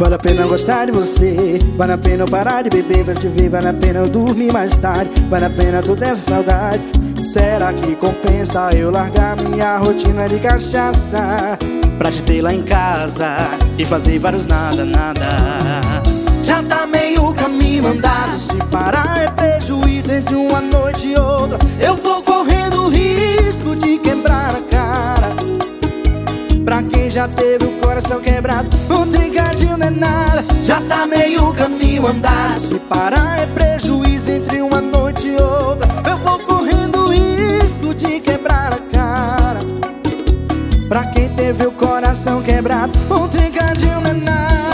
Vale a pena gostar de você. Vale a pena eu parar de beber pra te ver. Vale a pena eu dormir mais tarde. Vale a pena toda essa saudade. Será que compensa eu largar minha rotina de cachaça Pra te ter lá em casa E fazer vários nada, nada? Já tá meio caminho andado. Se parar é prejuízo entre uma noite e outra. Eu vou correndo risco de quebrar a cara. Pra quem já teve o coração quebrado Já tá meio caminho andado Se parar é prejuízo entre uma noite e outra. Eu vou correndo risco de quebrar a cara. Pra quem teve o coração quebrado Um trincadinho não é nada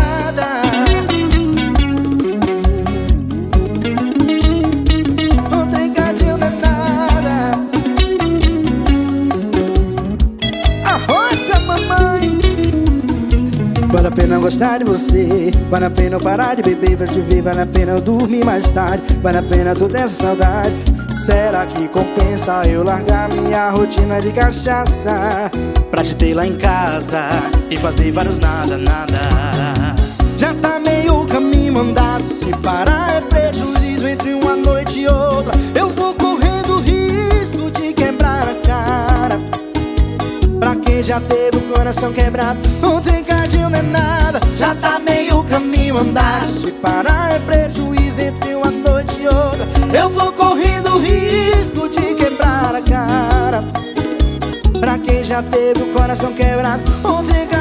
Vale a pena gostar de você. Vale a pena eu parar de beber pra te ver. Vale a pena eu dormir mais tarde. Vale a pena toda essa saudade. Será que compensa eu largar minha rotina de cachaça Pra te ter lá em casa E fazer vários nada, nada? Já tá meio caminho andado. Se parar é prejuízo entre uma noite e outra já teve o coração quebrado. Um trincadinho não é nada Já tá meio caminho andado. Se parar é prejuízo entre uma noite e outra. Eu vou correndo risco de quebrar a cara. Pra quem já teve o coração quebrado Um trincadinho